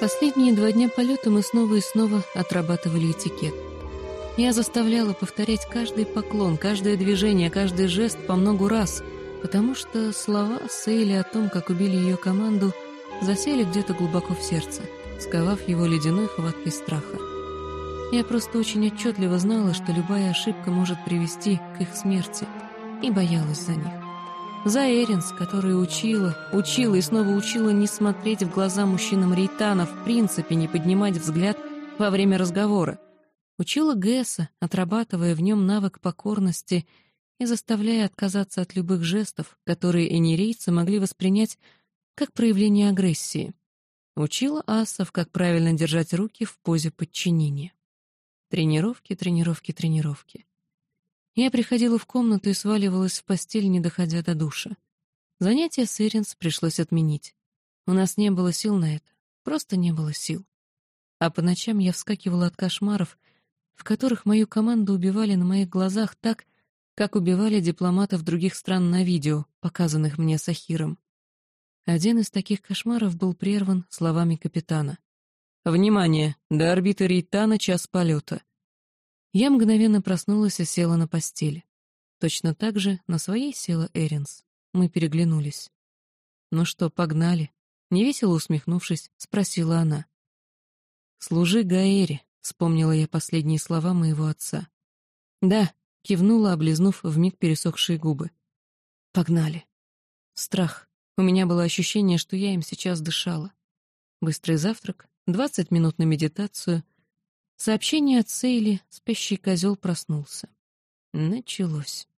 Последние два дня полета мы снова и снова отрабатывали этикет. Я заставляла повторять каждый поклон, каждое движение, каждый жест по многу раз, потому что слова Сейли о том, как убили ее команду, засели где-то глубоко в сердце, сковав его ледяной хваткой страха. Я просто очень отчетливо знала, что любая ошибка может привести к их смерти, и боялась за них. За Эринс, которая учила, учила и снова учила не смотреть в глаза мужчинам Рейтана, в принципе не поднимать взгляд во время разговора. Учила Гэса, отрабатывая в нем навык покорности и заставляя отказаться от любых жестов, которые энерейцы могли воспринять как проявление агрессии. Учила асов, как правильно держать руки в позе подчинения. Тренировки, тренировки, тренировки. Я приходила в комнату и сваливалась в постель, не доходя до душа. Занятия с Эринс пришлось отменить. У нас не было сил на это, просто не было сил. А по ночам я вскакивала от кошмаров, в которых мою команду убивали на моих глазах так, как убивали дипломатов других стран на видео, показанных мне Сахиром. Один из таких кошмаров был прерван словами капитана. «Внимание! До орбиты Рейтана час полета. Я мгновенно проснулась и села на постели. Точно так же на своей села Эринс. Мы переглянулись. «Ну что, погнали?» Невесело усмехнувшись, спросила она. «Служи Гаэре», — вспомнила я последние слова моего отца. «Да», — кивнула, облизнув вмиг пересохшие губы. «Погнали». Страх. У меня было ощущение, что я им сейчас дышала. Быстрый завтрак, двадцать минут на медитацию — Сообщение от Сейли, спящий козел проснулся. Началось.